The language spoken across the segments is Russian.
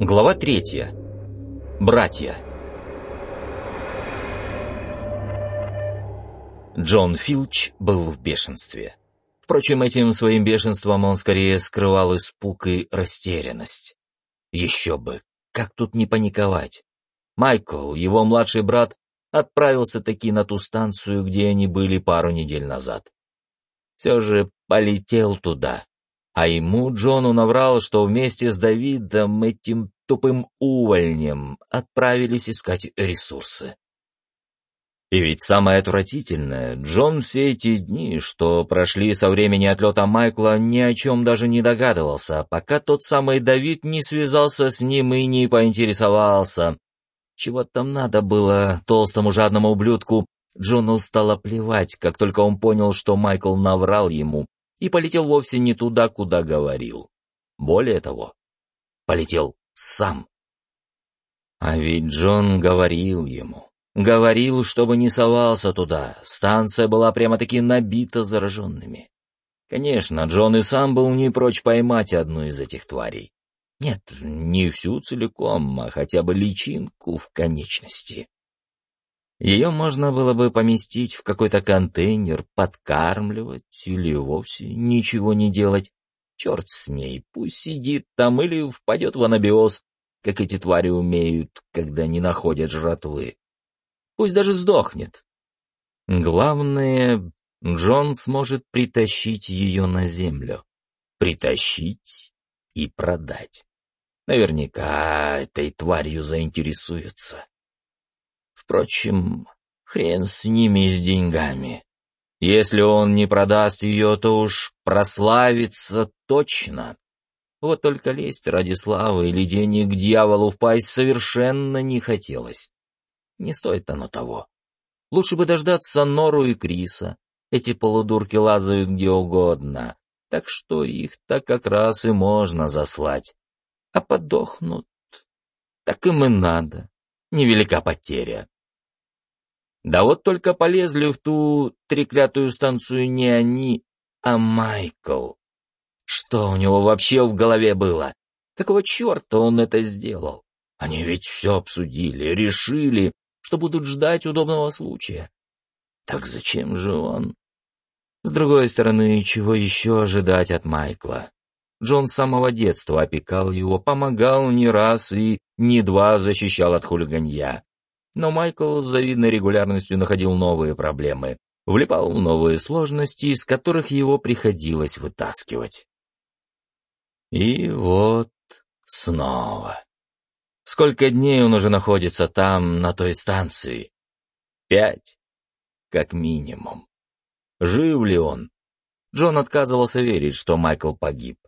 Глава третья. Братья. Джон Филч был в бешенстве. Впрочем, этим своим бешенством он скорее скрывал испуг и растерянность. Еще бы, как тут не паниковать? Майкл, его младший брат, отправился таки на ту станцию, где они были пару недель назад. Все же полетел туда. А ему Джону наврал, что вместе с Давидом, этим тупым увольнем, отправились искать ресурсы. И ведь самое отвратительное, Джон все эти дни, что прошли со времени отлета Майкла, ни о чем даже не догадывался, пока тот самый Давид не связался с ним и не поинтересовался. Чего там надо было толстому жадному ублюдку, Джону стало плевать, как только он понял, что Майкл наврал ему и полетел вовсе не туда, куда говорил. Более того, полетел сам. А ведь Джон говорил ему, говорил, чтобы не совался туда, станция была прямо-таки набита зараженными. Конечно, Джон и сам был не прочь поймать одну из этих тварей. Нет, не всю целиком, а хотя бы личинку в конечности. Ее можно было бы поместить в какой-то контейнер, подкармливать или вовсе ничего не делать. Черт с ней, пусть сидит там или впадет в анабиоз, как эти твари умеют, когда не находят жратвы. Пусть даже сдохнет. Главное, Джон сможет притащить ее на землю. Притащить и продать. Наверняка этой тварью заинтересуются. Впрочем, хрен с ними с деньгами. Если он не продаст ее, то уж прославится точно. Вот только лезть ради славы или денег дьяволу впасть совершенно не хотелось. Не стоит оно того. Лучше бы дождаться Нору и Криса. Эти полудурки лазают где угодно, так что их так как раз и можно заслать. А подохнут, так им и надо. Невелика потеря. Да вот только полезли в ту треклятую станцию не они, а Майкл. Что у него вообще в голове было? Какого черта он это сделал? Они ведь все обсудили, решили, что будут ждать удобного случая. Так зачем же он? С другой стороны, чего еще ожидать от Майкла? Джон с самого детства опекал его, помогал не раз и не два защищал от хулиганья. Но Майкл с завидной регулярностью находил новые проблемы, влипал в новые сложности, из которых его приходилось вытаскивать. И вот снова. Сколько дней он уже находится там, на той станции? Пять, как минимум. Жив ли он? Джон отказывался верить, что Майкл погиб.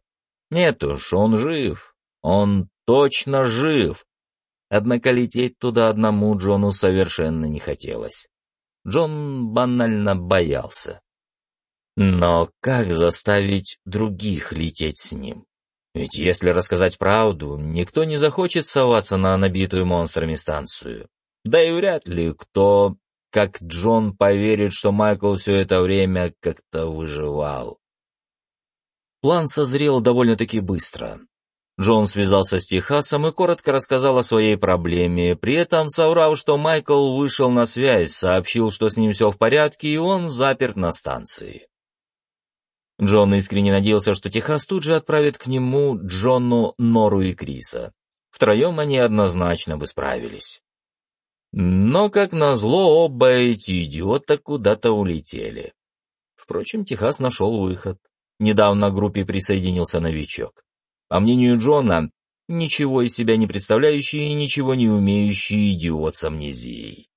Нет уж, он жив. Он точно жив. Однако лететь туда одному Джону совершенно не хотелось. Джон банально боялся. Но как заставить других лететь с ним? Ведь если рассказать правду, никто не захочет соваться на набитую монстрами станцию. Да и вряд ли кто, как Джон, поверит, что Майкл все это время как-то выживал. План созрел довольно-таки быстро. Джон связался с Техасом и коротко рассказал о своей проблеме, при этом соврав, что Майкл вышел на связь, сообщил, что с ним все в порядке, и он заперт на станции. Джон искренне надеялся, что Техас тут же отправит к нему Джону, Нору и Криса. Втроем они однозначно бы справились. Но, как назло, оба эти идиота куда-то улетели. Впрочем, Техас нашел выход. Недавно к группе присоединился новичок. По мнению Джона, ничего из себя не представляющий и ничего не умеющий идиот с амнезией.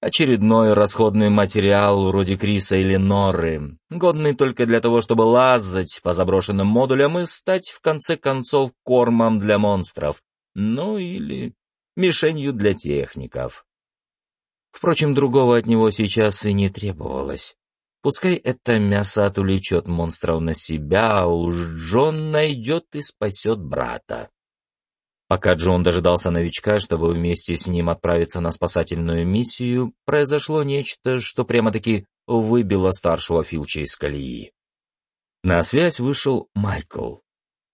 Очередной расходный материал вроде Криса или Норы, годный только для того, чтобы лазать по заброшенным модулям и стать в конце концов кормом для монстров, ну или мишенью для техников. Впрочем, другого от него сейчас и не требовалось. Пускай это мясо отвлечет монстров на себя, а уж Джон найдет и спасет брата. Пока Джон дожидался новичка, чтобы вместе с ним отправиться на спасательную миссию, произошло нечто, что прямо-таки выбило старшего Филча из колеи. На связь вышел Майкл.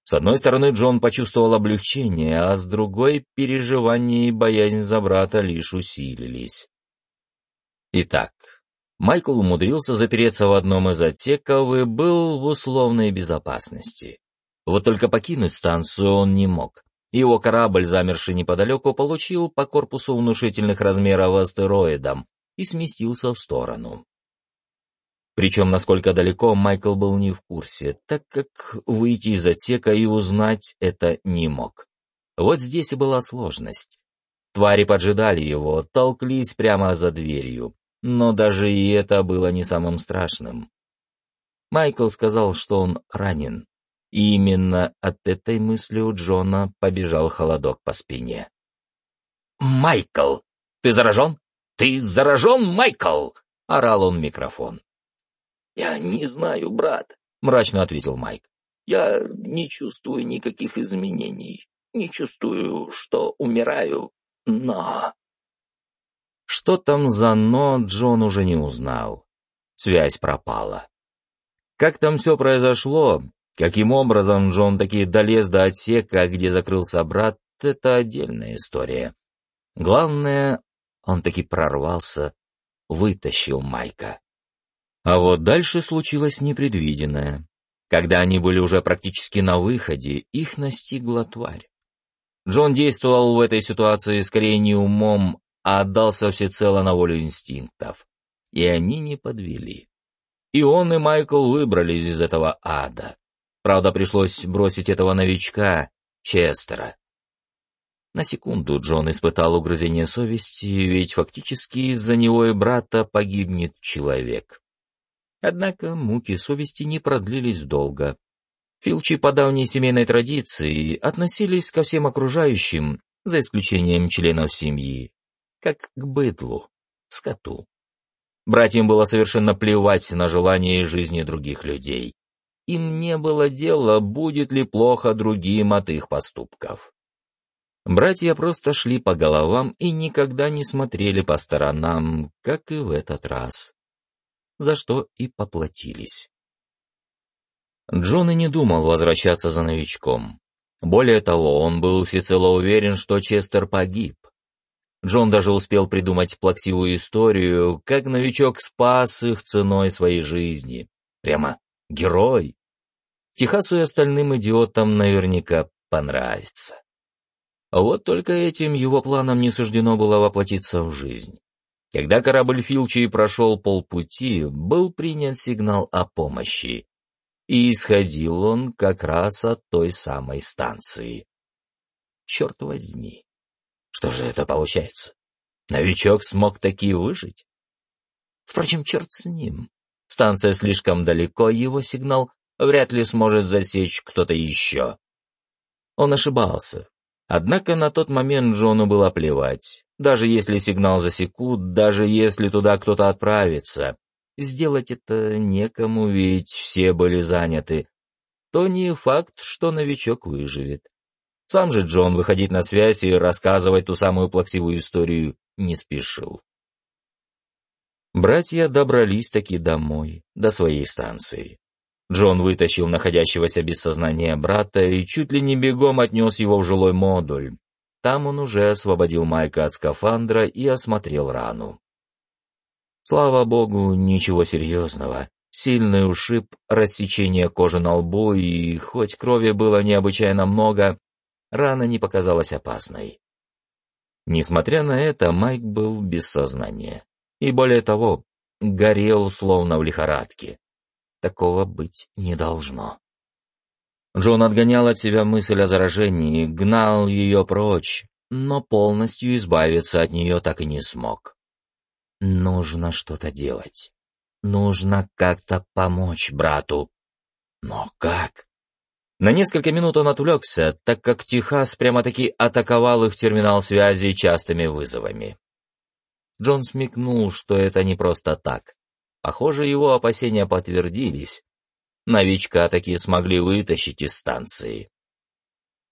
С одной стороны, Джон почувствовал облегчение, а с другой — переживания и боязнь за брата лишь усилились. Итак, Майкл умудрился запереться в одном из отсеков и был в условной безопасности. Вот только покинуть станцию он не мог. Его корабль, замерший неподалеку, получил по корпусу внушительных размеров астероидом и сместился в сторону. Причем, насколько далеко, Майкл был не в курсе, так как выйти из отсека и узнать это не мог. Вот здесь и была сложность. Твари поджидали его, толклись прямо за дверью, но даже и это было не самым страшным. Майкл сказал, что он ранен, и именно от этой мысли у Джона побежал холодок по спине. «Майкл! Ты заражен? Ты заражен, Майкл!» — орал он в микрофон. «Я не знаю, брат», — мрачно ответил Майк. «Я не чувствую никаких изменений. Не чувствую, что умираю, но...» Что там за «но» Джон уже не узнал. Связь пропала. Как там все произошло, каким образом Джон таки долез до отсека, где закрылся брат, это отдельная история. Главное, он таки прорвался, вытащил Майка. А вот дальше случилось непредвиденное. Когда они были уже практически на выходе, их настигла тварь. Джон действовал в этой ситуации скорее не умом, а отдался всецело на волю инстинктов. И они не подвели. И он, и Майкл выбрались из этого ада. Правда, пришлось бросить этого новичка, Честера. На секунду Джон испытал угрызение совести, ведь фактически из-за него и брата погибнет человек. Однако муки совести не продлились долго. Филчи по давней семейной традиции относились ко всем окружающим, за исключением членов семьи, как к быдлу, скоту. Братьям было совершенно плевать на желания и жизни других людей. Им не было дела, будет ли плохо другим от их поступков. Братья просто шли по головам и никогда не смотрели по сторонам, как и в этот раз за что и поплатились. Джон и не думал возвращаться за новичком. Более того, он был всецело уверен, что Честер погиб. Джон даже успел придумать плаксивую историю, как новичок спас их ценой своей жизни. Прямо герой. Техасу и остальным идиотам наверняка понравится. Вот только этим его планам не суждено было воплотиться в жизнь. Когда корабль Филчи прошел полпути, был принят сигнал о помощи. И исходил он как раз от той самой станции. Черт возьми, что же это получается? Новичок смог таки выжить? Впрочем, черт с ним. Станция слишком далеко, его сигнал вряд ли сможет засечь кто-то еще. Он ошибался. Однако на тот момент Джону было плевать. Даже если сигнал засекут, даже если туда кто-то отправится, сделать это некому, ведь все были заняты, то не факт, что новичок выживет. Сам же Джон выходить на связь и рассказывать ту самую плаксивую историю не спешил. Братья добрались таки домой, до своей станции. Джон вытащил находящегося без сознания брата и чуть ли не бегом отнес его в жилой модуль. Там он уже освободил Майка от скафандра и осмотрел рану. Слава богу, ничего серьезного. Сильный ушиб, рассечение кожи на лбу, и хоть крови было необычайно много, рана не показалась опасной. Несмотря на это, Майк был без сознания. И более того, горел словно в лихорадке. Такого быть не должно. Джон отгонял от себя мысль о заражении, гнал ее прочь, но полностью избавиться от нее так и не смог. Нужно что-то делать. Нужно как-то помочь брату. Но как? На несколько минут он отвлекся, так как Техас прямо-таки атаковал их терминал связи частыми вызовами. Джон смекнул, что это не просто так. Похоже, его опасения подтвердились. Новичка такие смогли вытащить из станции.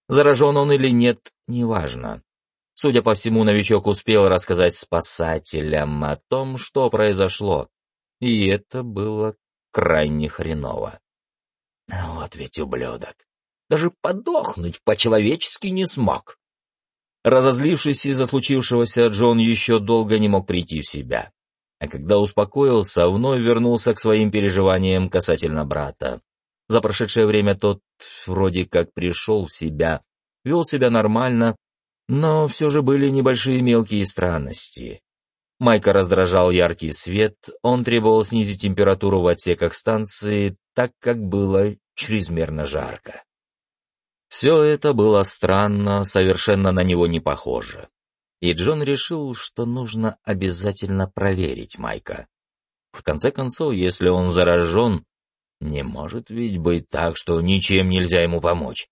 Заражен он или нет, неважно. Судя по всему, новичок успел рассказать спасателям о том, что произошло, и это было крайне хреново. Вот ведь ублюдок. Даже подохнуть по-человечески не смог. Разозлившись из-за случившегося, Джон еще долго не мог прийти в себя. А когда успокоился, вновь вернулся к своим переживаниям касательно брата. За прошедшее время тот вроде как пришел в себя, вел себя нормально, но все же были небольшие мелкие странности. Майка раздражал яркий свет, он требовал снизить температуру в отсеках станции, так как было чрезмерно жарко. Все это было странно, совершенно на него не похоже. И Джон решил, что нужно обязательно проверить Майка. В конце концов, если он заражен, не может ведь быть так, что ничем нельзя ему помочь.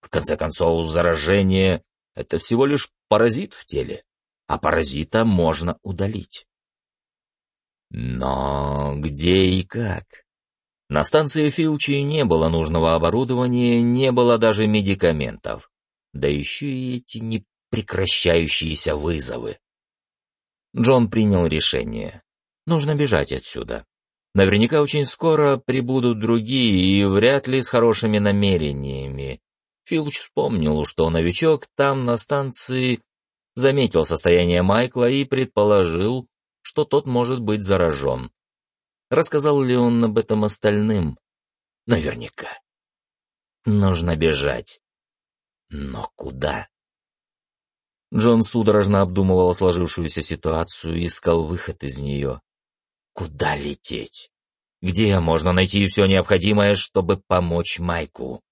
В конце концов, заражение — это всего лишь паразит в теле а паразита можно удалить. Но где и как? На станции Филчи не было нужного оборудования, не было даже медикаментов. Да еще и эти непрекращающиеся вызовы. Джон принял решение. Нужно бежать отсюда. Наверняка очень скоро прибудут другие и вряд ли с хорошими намерениями. Филч вспомнил, что новичок там на станции заметил состояние Майкла и предположил, что тот может быть заражен. Рассказал ли он об этом остальным? Наверняка. Нужно бежать. Но куда? Джон судорожно обдумывал сложившуюся ситуацию и искал выход из нее. Куда лететь? Где можно найти все необходимое, чтобы помочь Майку?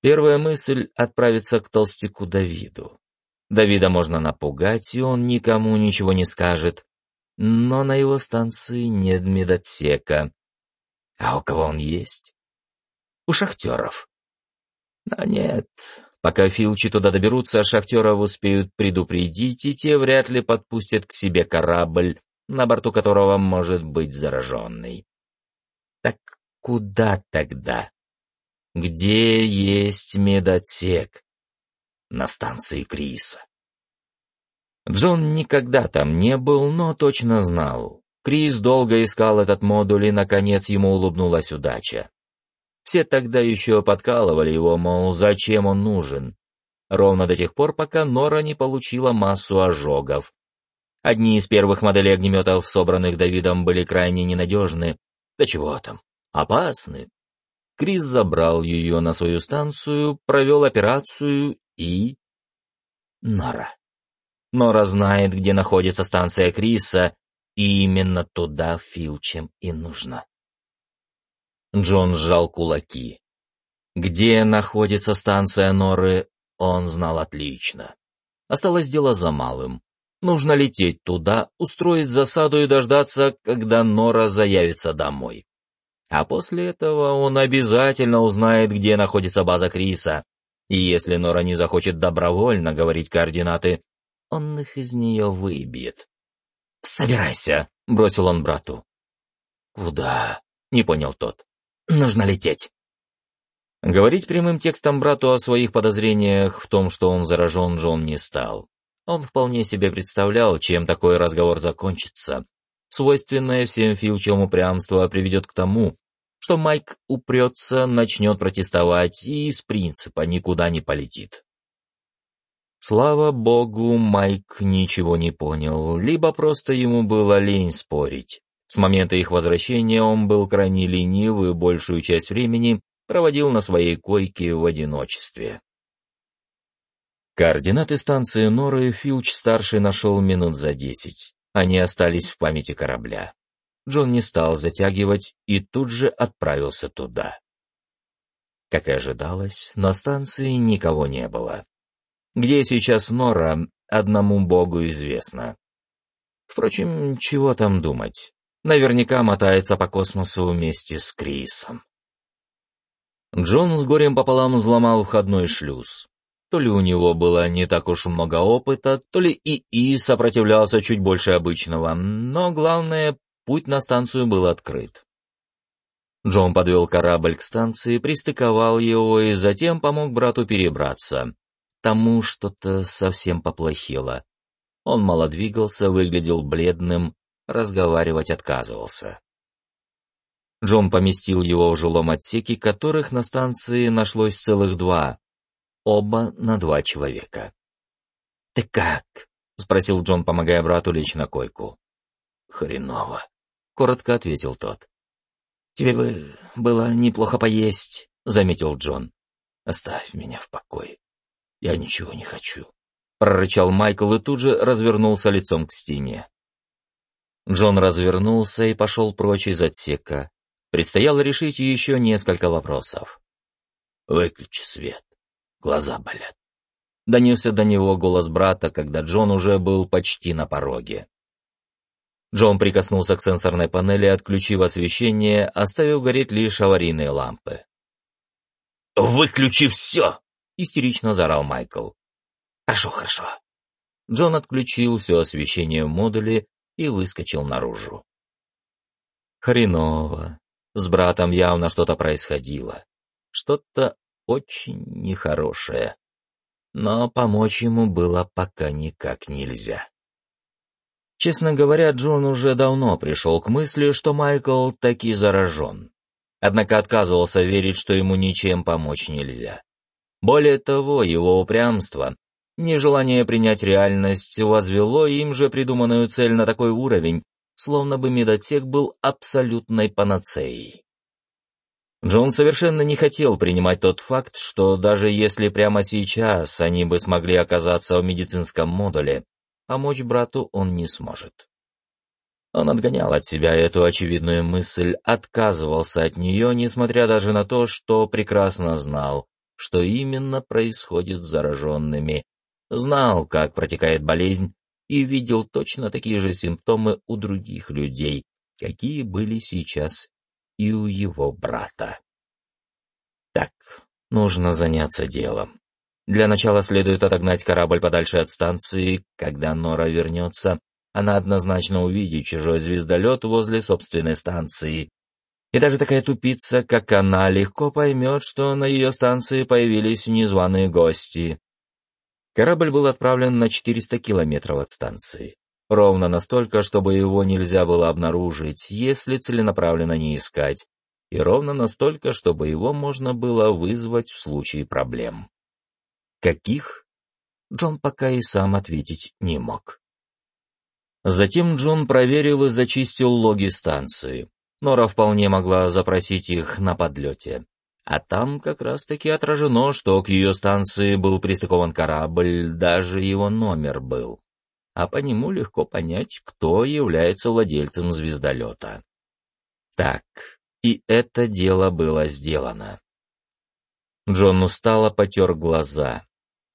Первая мысль — отправиться к толстяку Давиду. Давида можно напугать, и он никому ничего не скажет. Но на его станции нет медотсека. А у кого он есть? У шахтеров. Но нет, пока Филчи туда доберутся, шахтеров успеют предупредить, и те вряд ли подпустят к себе корабль, на борту которого может быть зараженный. Так куда тогда? Где есть медотсек? На станции Криса. Джон никогда там не был, но точно знал. Крис долго искал этот модуль, и, наконец, ему улыбнулась удача. Все тогда еще подкалывали его, мол, зачем он нужен. Ровно до тех пор, пока Нора не получила массу ожогов. Одни из первых моделей огнеметов, собранных Давидом, были крайне ненадежны. Да чего там, опасны. Крис забрал ее на свою станцию, провел операцию и... Нора. Нора знает, где находится станция Криса, и именно туда Филчем и нужно. Джон сжал кулаки. Где находится станция Норы, он знал отлично. Осталось дело за малым. Нужно лететь туда, устроить засаду и дождаться, когда Нора заявится домой. А после этого он обязательно узнает, где находится база Криса, и если Нора не захочет добровольно говорить координаты, он их из нее выбьет. «Собирайся», — бросил он брату. «Куда?» — не понял тот. «Нужно лететь». Говорить прямым текстом брату о своих подозрениях в том, что он заражен, Джон не стал. Он вполне себе представлял, чем такой разговор закончится. Свойственное всем филчам упрямство приведет к тому, что Майк упрется, начнет протестовать и из принципа никуда не полетит. Слава богу, Майк ничего не понял, либо просто ему было лень спорить. С момента их возвращения он был крайне ленив и большую часть времени проводил на своей койке в одиночестве. Координаты станции Норы Филч-старший нашел минут за десять. Они остались в памяти корабля. Джон не стал затягивать и тут же отправился туда. Как и ожидалось, на станции никого не было. Где сейчас Нора, одному богу известно. Впрочем, чего там думать? Наверняка мотается по космосу вместе с Крисом. Джон с горем пополам взломал входной шлюз. То ли у него было не так уж много опыта, то ли ИИ сопротивлялся чуть больше обычного, но главное, Путь на станцию был открыт. Джон подвел корабль к станции, пристыковал его и затем помог брату перебраться. Тому что-то совсем поплохело. Он мало двигался, выглядел бледным, разговаривать отказывался. Джон поместил его в жилом отсеке, которых на станции нашлось целых два, оба на два человека. «Ты как?» — спросил Джон, помогая брату лечь на койку. «Хреново», — коротко ответил тот. «Тебе бы было неплохо поесть», — заметил Джон. «Оставь меня в покое. Я ничего не хочу», — прорычал Майкл и тут же развернулся лицом к стене. Джон развернулся и пошел прочь из отсека. Предстояло решить еще несколько вопросов. «Выключи свет. Глаза болят». Донесся до него голос брата, когда Джон уже был почти на пороге. Джон прикоснулся к сенсорной панели, отключив освещение, оставив гореть лишь аварийные лампы. «Выключи все!» — истерично заорал Майкл. «Хорошо, хорошо». Джон отключил все освещение в модуле и выскочил наружу. Хреново. С братом явно что-то происходило. Что-то очень нехорошее. Но помочь ему было пока никак нельзя. Честно говоря, Джон уже давно пришел к мысли, что Майкл таки заражен. Однако отказывался верить, что ему ничем помочь нельзя. Более того, его упрямство, нежелание принять реальность, возвело им же придуманную цель на такой уровень, словно бы медотек был абсолютной панацеей. Джон совершенно не хотел принимать тот факт, что даже если прямо сейчас они бы смогли оказаться в медицинском модуле, помочь брату он не сможет. Он отгонял от себя эту очевидную мысль, отказывался от нее, несмотря даже на то, что прекрасно знал, что именно происходит с зараженными, знал, как протекает болезнь, и видел точно такие же симптомы у других людей, какие были сейчас и у его брата. Так, нужно заняться делом. Для начала следует отогнать корабль подальше от станции. Когда Нора вернется, она однозначно увидит чужой звездолет возле собственной станции. И даже такая тупица, как она, легко поймет, что на ее станции появились незваные гости. Корабль был отправлен на 400 километров от станции. Ровно настолько, чтобы его нельзя было обнаружить, если целенаправленно не искать, и ровно настолько, чтобы его можно было вызвать в случае проблем. Каких? Джон пока и сам ответить не мог. Затем Джон проверил и зачистил логи станции. Нора вполне могла запросить их на подлете. А там как раз-таки отражено, что к ее станции был пристыкован корабль, даже его номер был. А по нему легко понять, кто является владельцем звездолета. Так, и это дело было сделано. Джон устало потер глаза.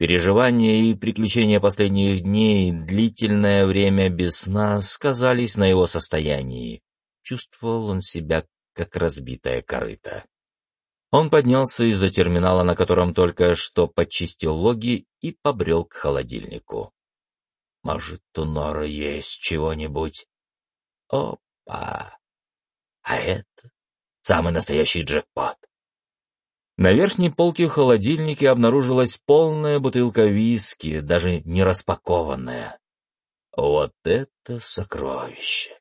Переживания и приключения последних дней, длительное время без сна сказались на его состоянии. Чувствовал он себя, как разбитая корыта. Он поднялся из-за терминала, на котором только что почистил логи, и побрел к холодильнику. «Может, у Нора есть чего-нибудь?» «Опа! А это самый настоящий джекпот!» На верхней полке в холодильнике обнаружилась полная бутылка виски, даже не распакованная. Вот это сокровище!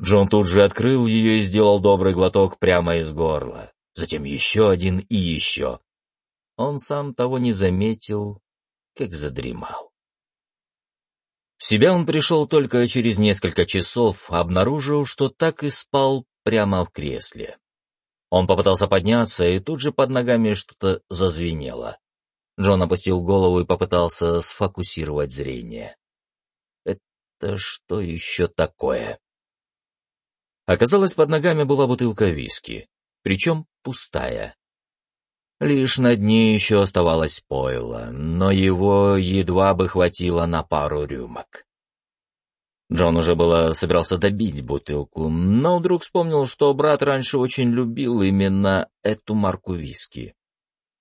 Джон тут же открыл ее и сделал добрый глоток прямо из горла. Затем еще один и еще. Он сам того не заметил, как задремал. В себя он пришел только через несколько часов, обнаружив, что так и спал прямо в кресле. Он попытался подняться, и тут же под ногами что-то зазвенело. Джон опустил голову и попытался сфокусировать зрение. Это что еще такое? Оказалось, под ногами была бутылка виски, причем пустая. Лишь на дне еще оставалось пойло, но его едва бы хватило на пару рюмок. Джон уже было собирался добить бутылку, но вдруг вспомнил, что брат раньше очень любил именно эту марку виски.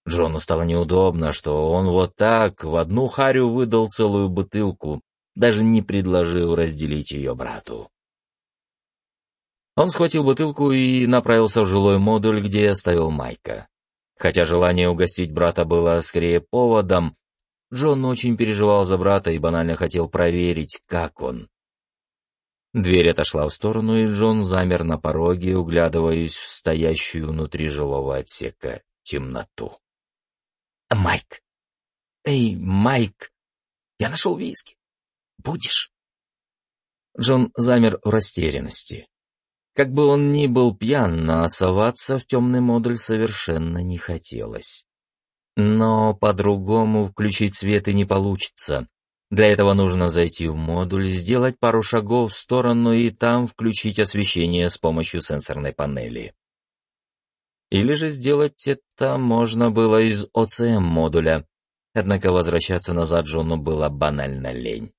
Джону стало неудобно, что он вот так в одну харю выдал целую бутылку, даже не предложив разделить ее брату. Он схватил бутылку и направился в жилой модуль, где оставил Майка. Хотя желание угостить брата было скорее поводом, Джон очень переживал за брата и банально хотел проверить, как он. Дверь отошла в сторону, и Джон замер на пороге, углядываясь в стоящую внутри жилого отсека темноту. «Майк! Эй, Майк! Я нашел виски. Будешь?» Джон замер в растерянности. Как бы он ни был пьян, но соваться в темный модуль совершенно не хотелось. Но по-другому включить свет и не получится. Для этого нужно зайти в модуль, сделать пару шагов в сторону и там включить освещение с помощью сенсорной панели. Или же сделать это можно было из ОЦМ-модуля, однако возвращаться назад Джону было банально лень.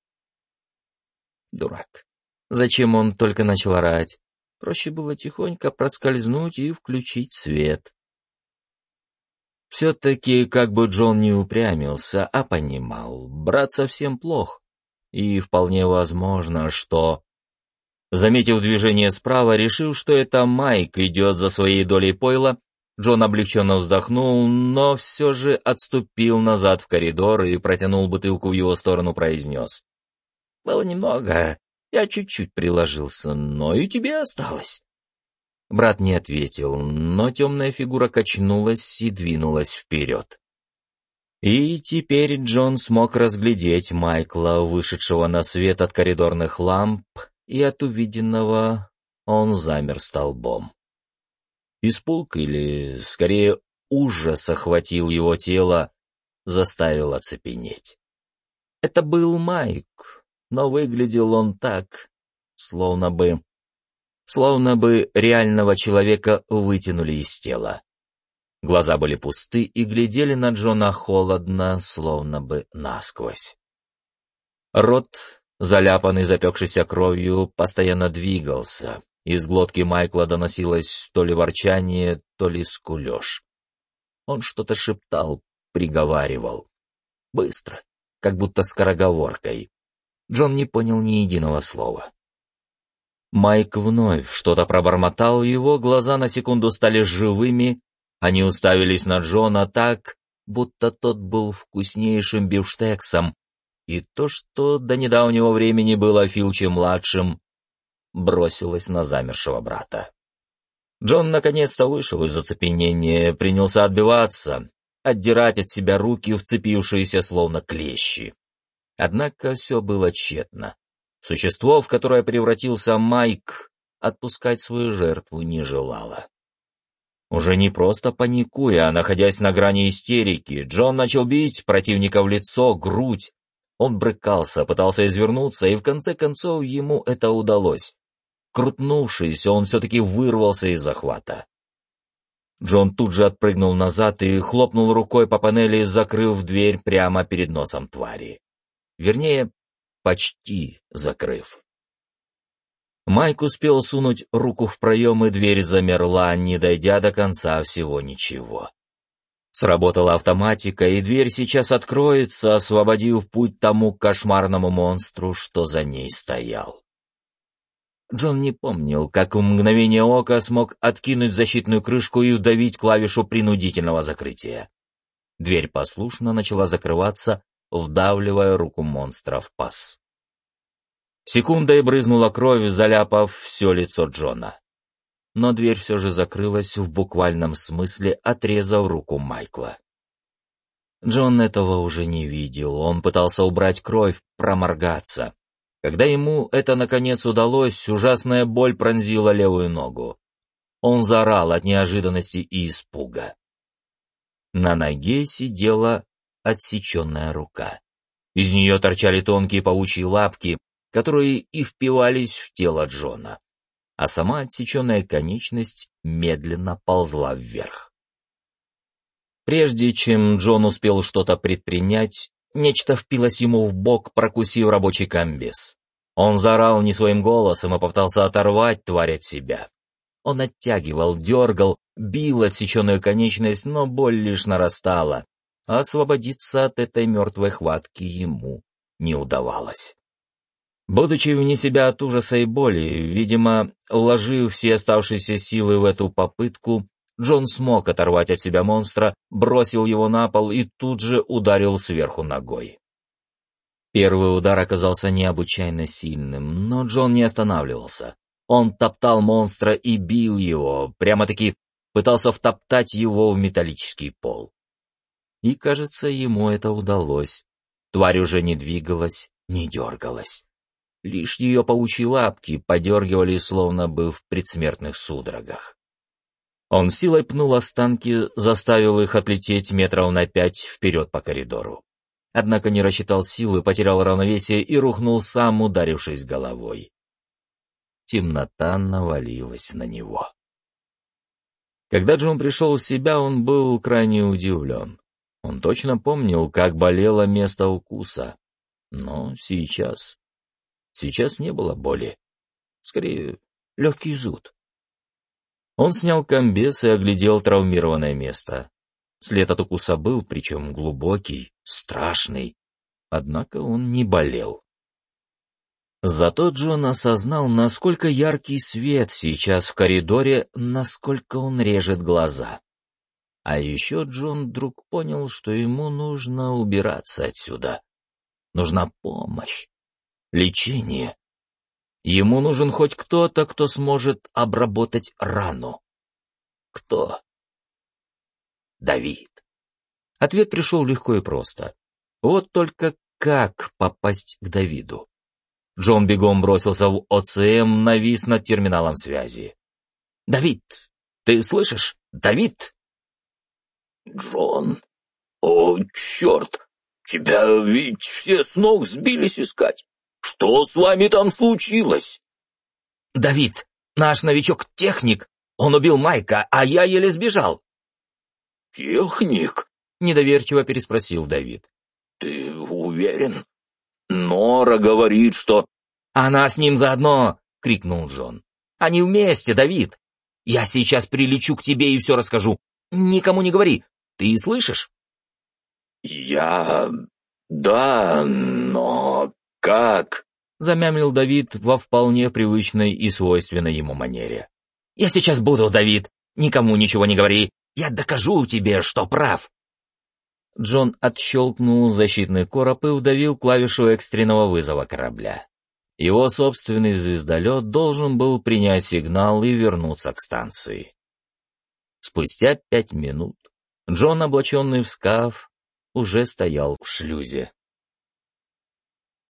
Дурак. Зачем он только начал орать? Проще было тихонько проскользнуть и включить свет. Все-таки, как бы Джон не упрямился, а понимал, брат совсем плох. И вполне возможно, что... Заметив движение справа, решил, что это Майк идет за своей долей пойла, Джон облегченно вздохнул, но все же отступил назад в коридор и протянул бутылку в его сторону, произнес. «Было немного, я чуть-чуть приложился, но и тебе осталось». Брат не ответил, но темная фигура качнулась и двинулась вперед. И теперь Джон смог разглядеть Майкла, вышедшего на свет от коридорных ламп, и от увиденного он замер столбом. Испуг или, скорее, ужас охватил его тело, заставил оцепенеть. Это был Майк, но выглядел он так, словно бы словно бы реального человека вытянули из тела. Глаза были пусты и глядели на Джона холодно, словно бы насквозь. Рот, заляпанный запекшейся кровью, постоянно двигался. Из глотки Майкла доносилось то ли ворчание, то ли скулеж. Он что-то шептал, приговаривал. Быстро, как будто скороговоркой. Джон не понял ни единого слова. Майк вновь что-то пробормотал, его глаза на секунду стали живыми, они уставились на Джона так, будто тот был вкуснейшим бифштексом, и то, что до недавнего времени было Филчи-младшим, бросилось на замершего брата. Джон наконец-то вышел из оцепенения, принялся отбиваться, отдирать от себя руки, вцепившиеся словно клещи. Однако все было тщетно. Существо, в которое превратился Майк, отпускать свою жертву не желало. Уже не просто паникуя, а находясь на грани истерики, Джон начал бить противника в лицо, грудь. Он брыкался, пытался извернуться, и в конце концов ему это удалось. Крутнувшись, он все-таки вырвался из захвата. Джон тут же отпрыгнул назад и хлопнул рукой по панели, закрыв дверь прямо перед носом твари. Вернее, почти закрыв. Майк успел сунуть руку в проем, и дверь замерла, не дойдя до конца всего ничего. Сработала автоматика, и дверь сейчас откроется, освободив путь тому кошмарному монстру, что за ней стоял. Джон не помнил, как в мгновение ока смог откинуть защитную крышку и вдавить клавишу принудительного закрытия. Дверь послушно начала закрываться, вдавливая руку монстра в паз. Секундой брызнула кровь, заляпав все лицо Джона. Но дверь все же закрылась в буквальном смысле, отрезав руку Майкла. Джон этого уже не видел, он пытался убрать кровь, проморгаться. Когда ему это наконец удалось, ужасная боль пронзила левую ногу. Он заорал от неожиданности и испуга. На ноге сидела отсеченная рука. Из нее торчали тонкие паучьи лапки, которые и впивались в тело Джона, а сама отсеченная конечность медленно ползла вверх. Прежде чем Джон успел что-то предпринять, нечто впилось ему в бок, прокусив рабочий комбез. Он заорал не своим голосом и попытался оторвать тварь от себя. Он оттягивал, дергал, бил отсеченную конечность, но боль лишь нарастала, а освободиться от этой мертвой хватки ему не удавалось. Будучи вне себя от ужаса и боли, видимо, вложив все оставшиеся силы в эту попытку, Джон смог оторвать от себя монстра, бросил его на пол и тут же ударил сверху ногой. Первый удар оказался необычайно сильным, но Джон не останавливался. Он топтал монстра и бил его, прямо-таки пытался втоптать его в металлический пол. И, кажется, ему это удалось. Тварь уже не двигалась, не дергалась. Лишь ее паучьи лапки подергивали, словно бы в предсмертных судорогах. Он силой пнул останки, заставил их отлететь метров на пять вперед по коридору. Однако не рассчитал силы, потерял равновесие и рухнул сам, ударившись головой. Темнота навалилась на него. Когда Джон пришел в себя, он был крайне удивлен. Он точно помнил, как болело место укуса. Но сейчас... Сейчас не было боли. Скорее, легкий зуд. Он снял комбез и оглядел травмированное место. След от укуса был, причем глубокий, страшный. Однако он не болел. Зато Джон осознал, насколько яркий свет сейчас в коридоре, насколько он режет глаза. А еще Джон вдруг понял, что ему нужно убираться отсюда. Нужна помощь, лечение. Ему нужен хоть кто-то, кто сможет обработать рану. Кто? Давид. Ответ пришел легко и просто. Вот только как попасть к Давиду? Джон бегом бросился в ОЦМ, навис над терминалом связи. «Давид! Ты слышишь? Давид!» «Джон! О, черт! Тебя ведь все с ног сбились искать! Что с вами там случилось?» «Давид, наш новичок-техник, он убил Майка, а я еле сбежал». «Техник?» — недоверчиво переспросил Давид. «Ты уверен? Нора говорит, что...» «Она с ним заодно!» — крикнул Джон. «Они вместе, Давид! Я сейчас прилечу к тебе и все расскажу. Никому не говори. Ты слышишь?» «Я... да, но как?» — замямлил Давид во вполне привычной и свойственной ему манере. «Я сейчас буду, Давид. Никому ничего не говори. Я докажу тебе, что прав». Джон отщелкнул защитный короб и удавил клавишу экстренного вызова корабля. Его собственный звездолет должен был принять сигнал и вернуться к станции. Спустя пять минут Джон, облаченный в скаф, уже стоял в шлюзе.